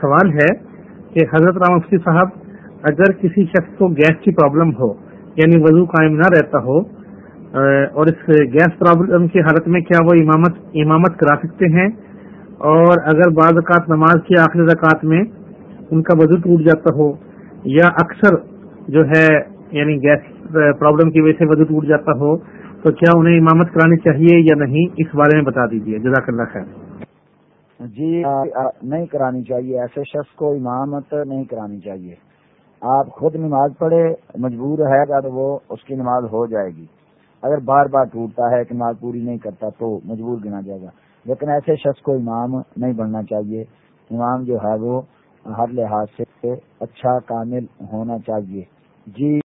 سوال ہے کہ حضرت رام مفتی صاحب، اگر کسی شخص کو گیس کی پرابلم ہو یعنی وضو قائم نہ رہتا ہو اور اس گیس پرابلم کی حالت میں کیا وہ امامت امامت کرا سکتے ہیں؟ اور اگر بعض اوقات نماز کی آخری رکعت میں ان کا وضو ٹوٹ جاتا ہو، یا اکثر جو ہے یعنی گیس پرابلم کی وجہ سے وضو ٹوٹ جاتا ہو، تو کیا انہیں امامت کرانی چاہیے یا نہیں؟ اس بارے میں بتا دیجیے جزاک اللہ خیر۔ جی نہیں کرانی چاہیے۔ ایسے شخص کو امامت نہیں کرانی چاہیے۔ آپ خود نماز پڑھے، مجبور ہے گا تو وہ اس کی نماز ہو جائے گی۔ اگر بار بار ٹوٹتا ہے کہ نماز پوری نہیں کرتا تو مجبور گنا جائے گا۔ لیکن ایسے شخص کو امام نہیں بننا چاہیے۔ امام جو ہے وہ ہر لحاظ سے اچھا کامل ہونا چاہیے۔ جی